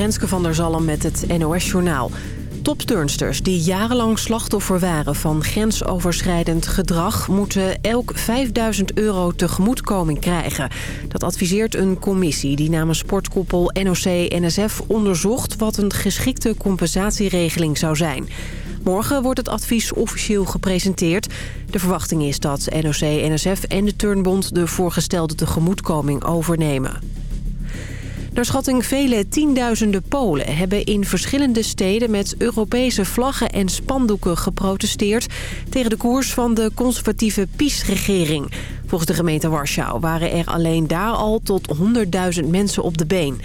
Renske van der Zalm met het NOS-journaal. Topturnsters die jarenlang slachtoffer waren van grensoverschrijdend gedrag... moeten elk 5000 euro tegemoetkoming krijgen. Dat adviseert een commissie die namens sportkoepel NOC-NSF onderzocht... wat een geschikte compensatieregeling zou zijn. Morgen wordt het advies officieel gepresenteerd. De verwachting is dat NOC-NSF en de Turnbond de voorgestelde tegemoetkoming overnemen. Naar schatting vele tienduizenden Polen hebben in verschillende steden met Europese vlaggen en spandoeken geprotesteerd tegen de koers van de conservatieve PiS-regering. Volgens de gemeente Warschau waren er alleen daar al tot 100.000 mensen op de been.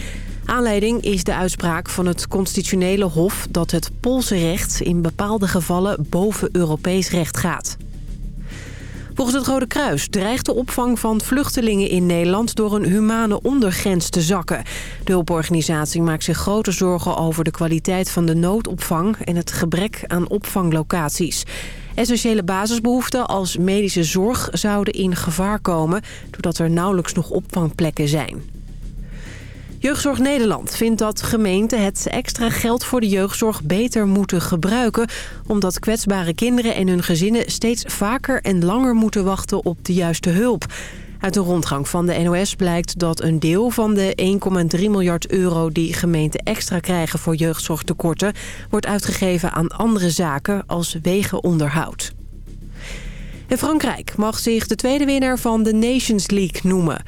Aanleiding is de uitspraak van het constitutionele hof dat het Poolse recht in bepaalde gevallen boven Europees recht gaat. Volgens het Rode Kruis dreigt de opvang van vluchtelingen in Nederland door een humane ondergrens te zakken. De hulporganisatie maakt zich grote zorgen over de kwaliteit van de noodopvang en het gebrek aan opvanglocaties. Essentiële basisbehoeften als medische zorg zouden in gevaar komen doordat er nauwelijks nog opvangplekken zijn. Jeugdzorg Nederland vindt dat gemeenten het extra geld voor de jeugdzorg beter moeten gebruiken... omdat kwetsbare kinderen en hun gezinnen steeds vaker en langer moeten wachten op de juiste hulp. Uit een rondgang van de NOS blijkt dat een deel van de 1,3 miljard euro die gemeenten extra krijgen voor jeugdzorgtekorten... wordt uitgegeven aan andere zaken als wegenonderhoud. En Frankrijk mag zich de tweede winnaar van de Nations League noemen.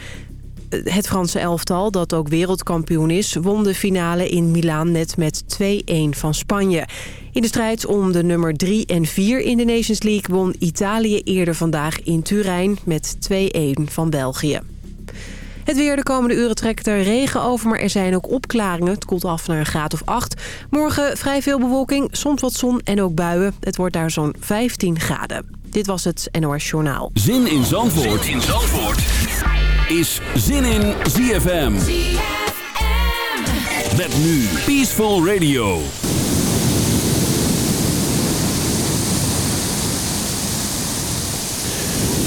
Het Franse elftal, dat ook wereldkampioen is... won de finale in Milaan net met 2-1 van Spanje. In de strijd om de nummer 3 en 4 in de Nations League... won Italië eerder vandaag in Turijn met 2-1 van België. Het weer de komende uren trekt er regen over, maar er zijn ook opklaringen. Het koelt af naar een graad of 8. Morgen vrij veel bewolking, soms wat zon en ook buien. Het wordt daar zo'n 15 graden. Dit was het NOS Journaal. Zin in Zandvoort, zin in Zandvoort is zin in ZFM. Met nu Peaceful Radio.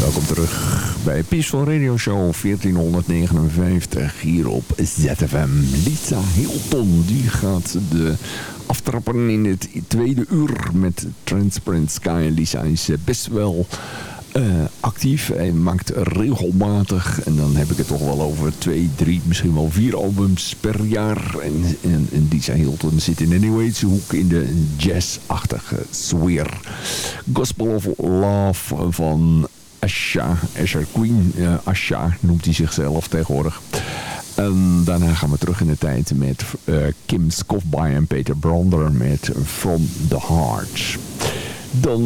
Welkom terug bij Peaceful Radio Show 1459 hier op ZFM. Lisa Hilton die gaat de aftrappen in het tweede uur met Transparent Sky. Lisa is best wel uh, actief. Hij maakt regelmatig, en dan heb ik het toch wel over twee, drie, misschien wel vier albums per jaar. En, en, en Lisa Hilton zit in de New hoek in de jazzachtige sfeer. Gospel of Love van Asha, Asher Queen, Asha noemt hij zichzelf tegenwoordig. En daarna gaan we terug in de tijd met uh, Kim Skofby en Peter Bronder met From the Heart. Dan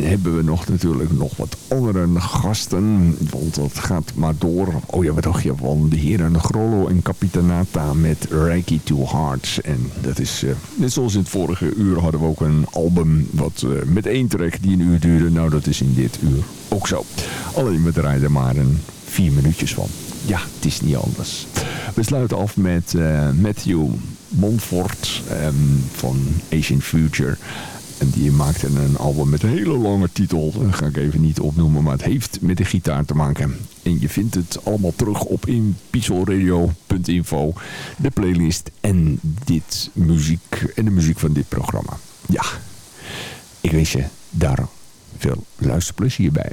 hebben we nog natuurlijk nog wat andere gasten. Want dat gaat maar door. Oh ja, wat dacht je van de heren Grollo en Capitanata met Reiki to Hearts. En dat is, uh, net zoals in het vorige uur hadden we ook een album wat uh, met één track die een uur duurde. Nou, dat is in dit uur ook zo. Alleen we draaien er maar een vier minuutjes van. Ja, het is niet anders. We sluiten af met uh, Matthew Montfort um, van Asian Future. En die maakte een album met een hele lange titel. Dat ga ik even niet opnoemen, maar het heeft met de gitaar te maken. En je vindt het allemaal terug op inpieselradio.info. De playlist en dit muziek en de muziek van dit programma. Ja, ik wens je daar veel luisterplezier bij.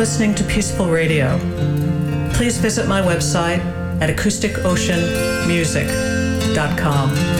listening to Peaceful Radio. Please visit my website at acousticoceanmusic.com.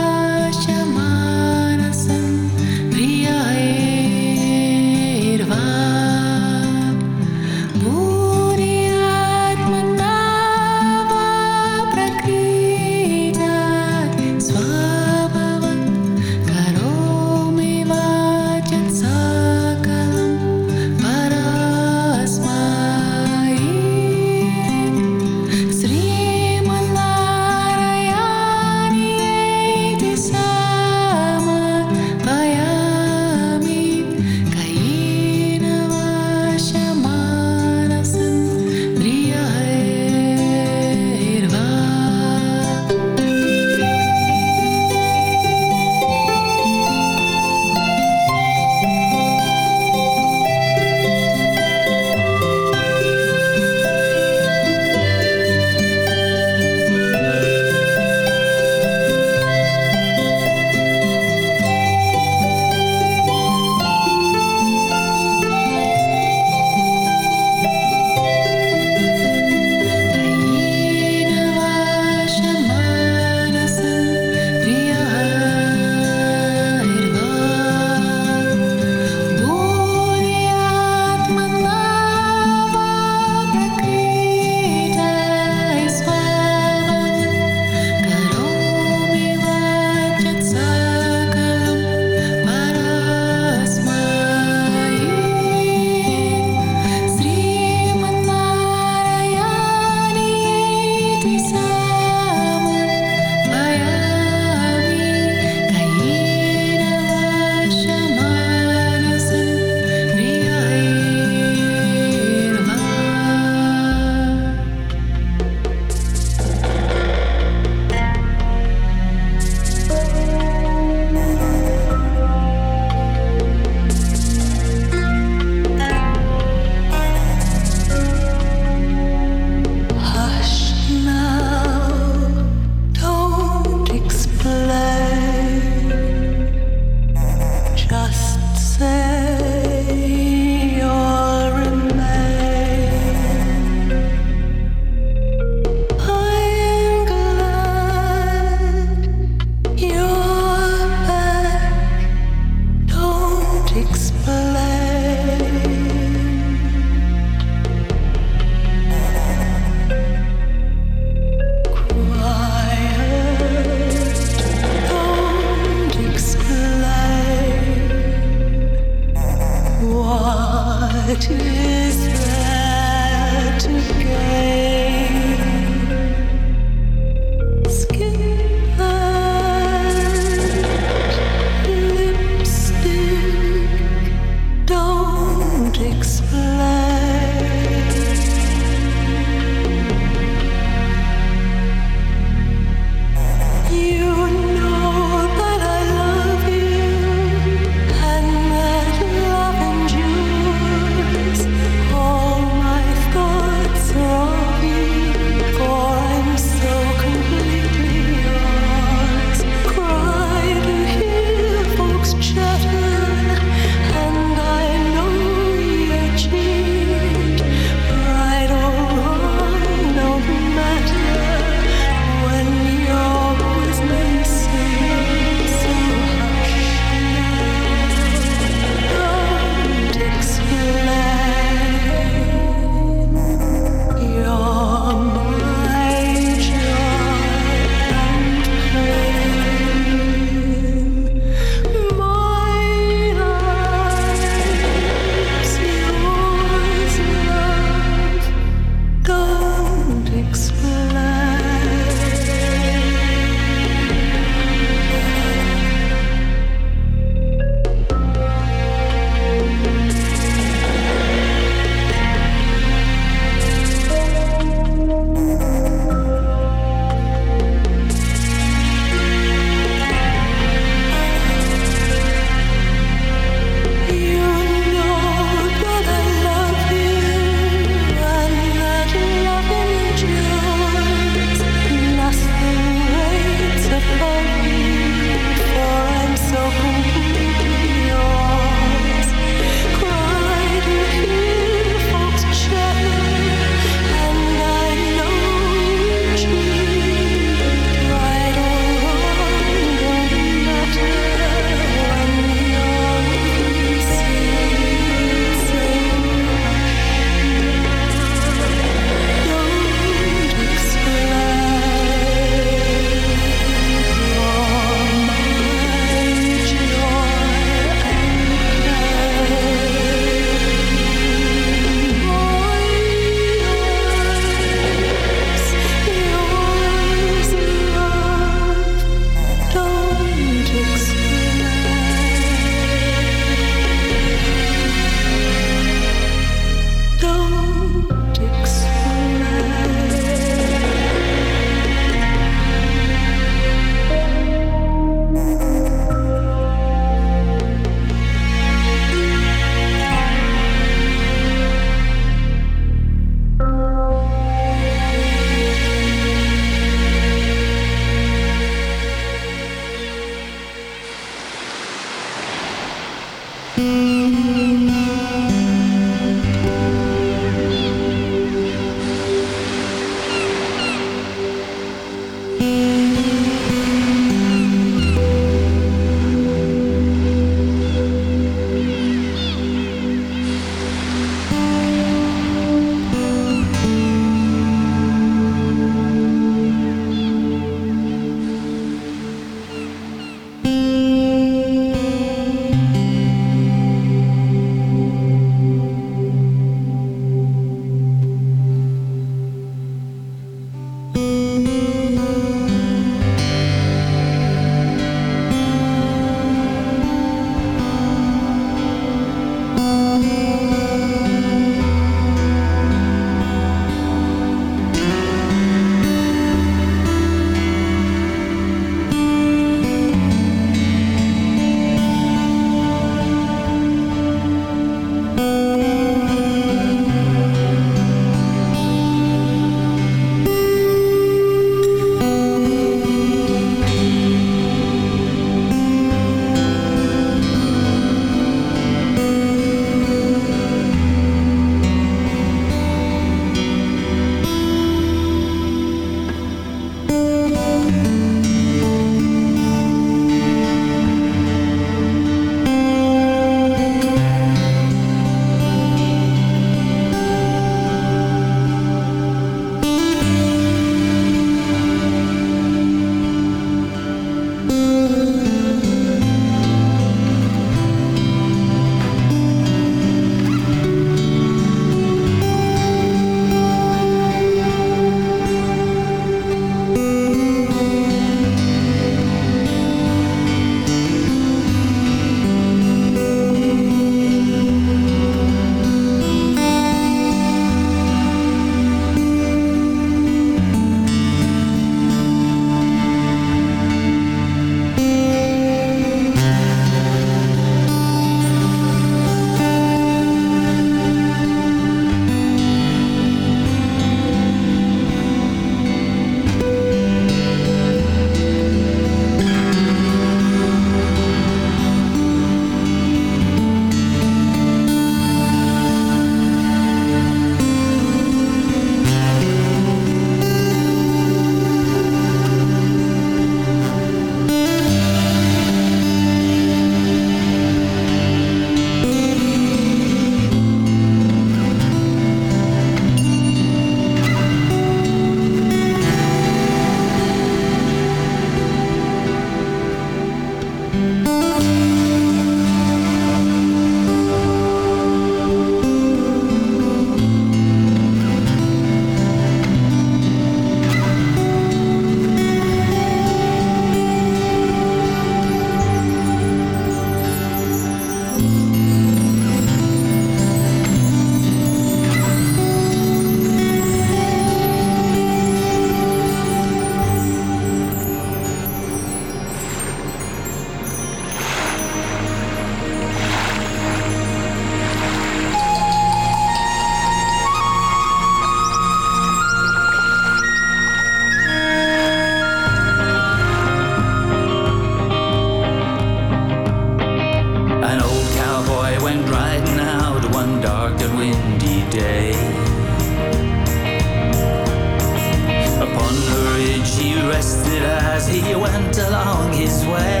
this way.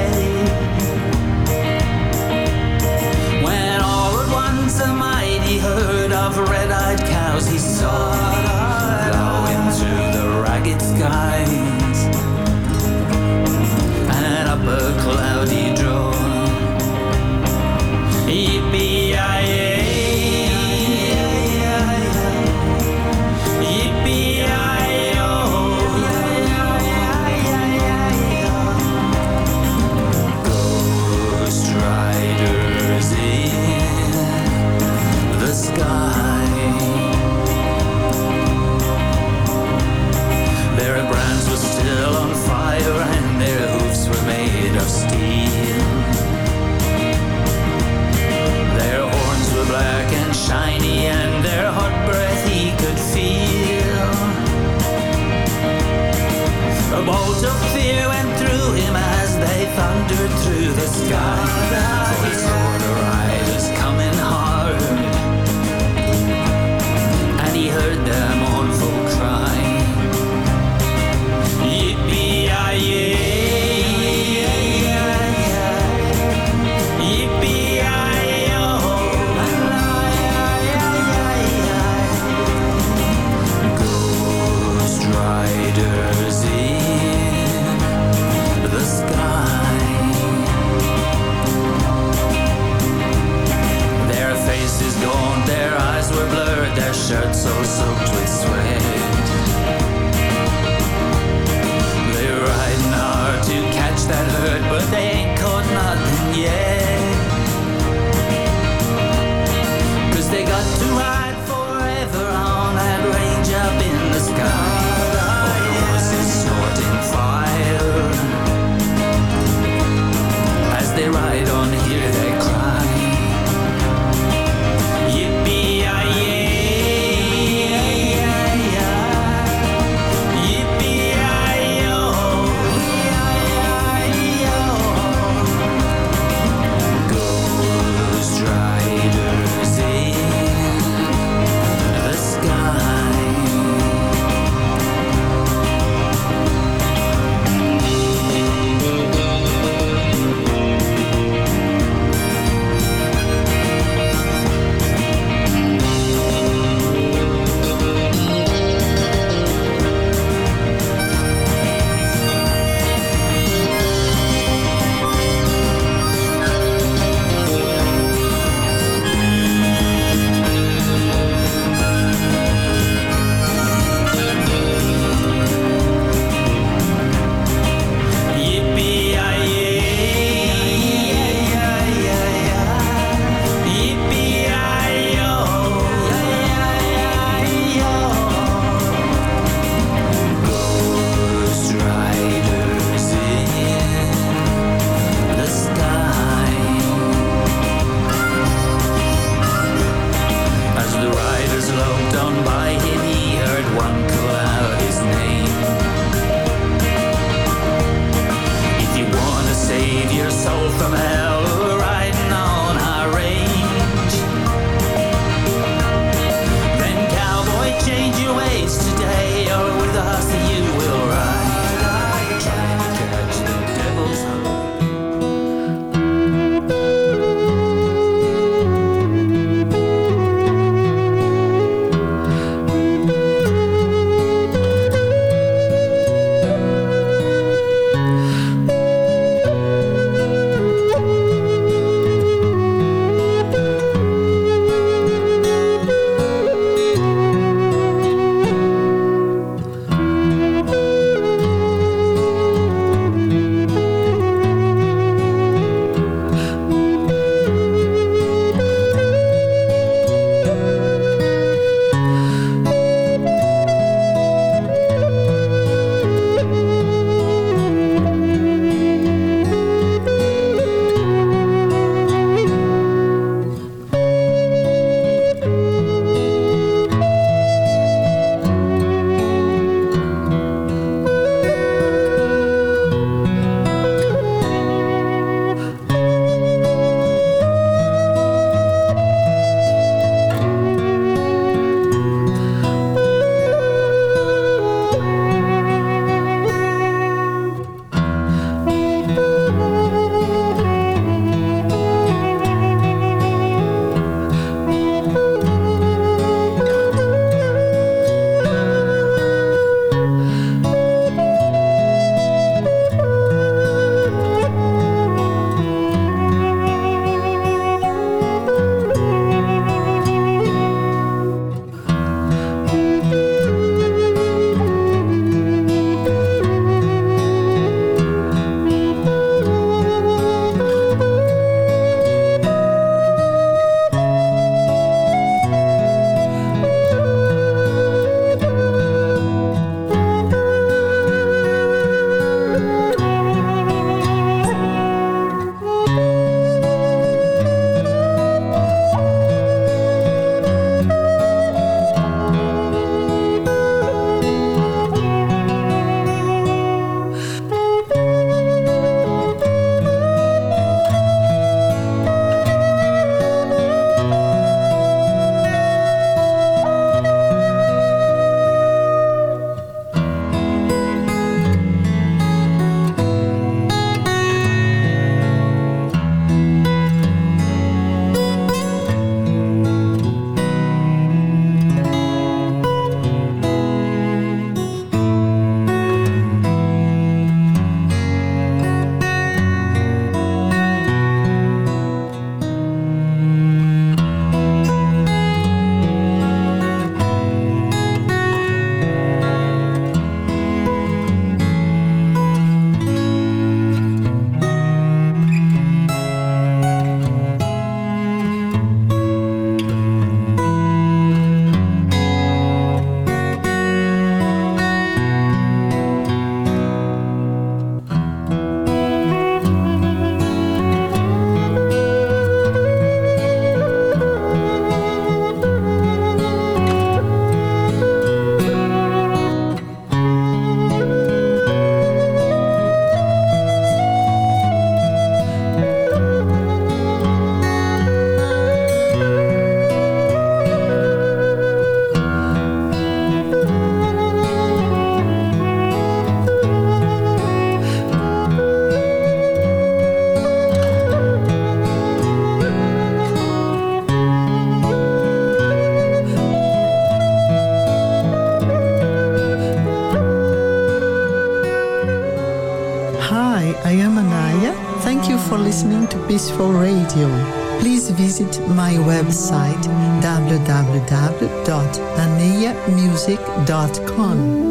Radio. Please visit my website www.aneamusic.com.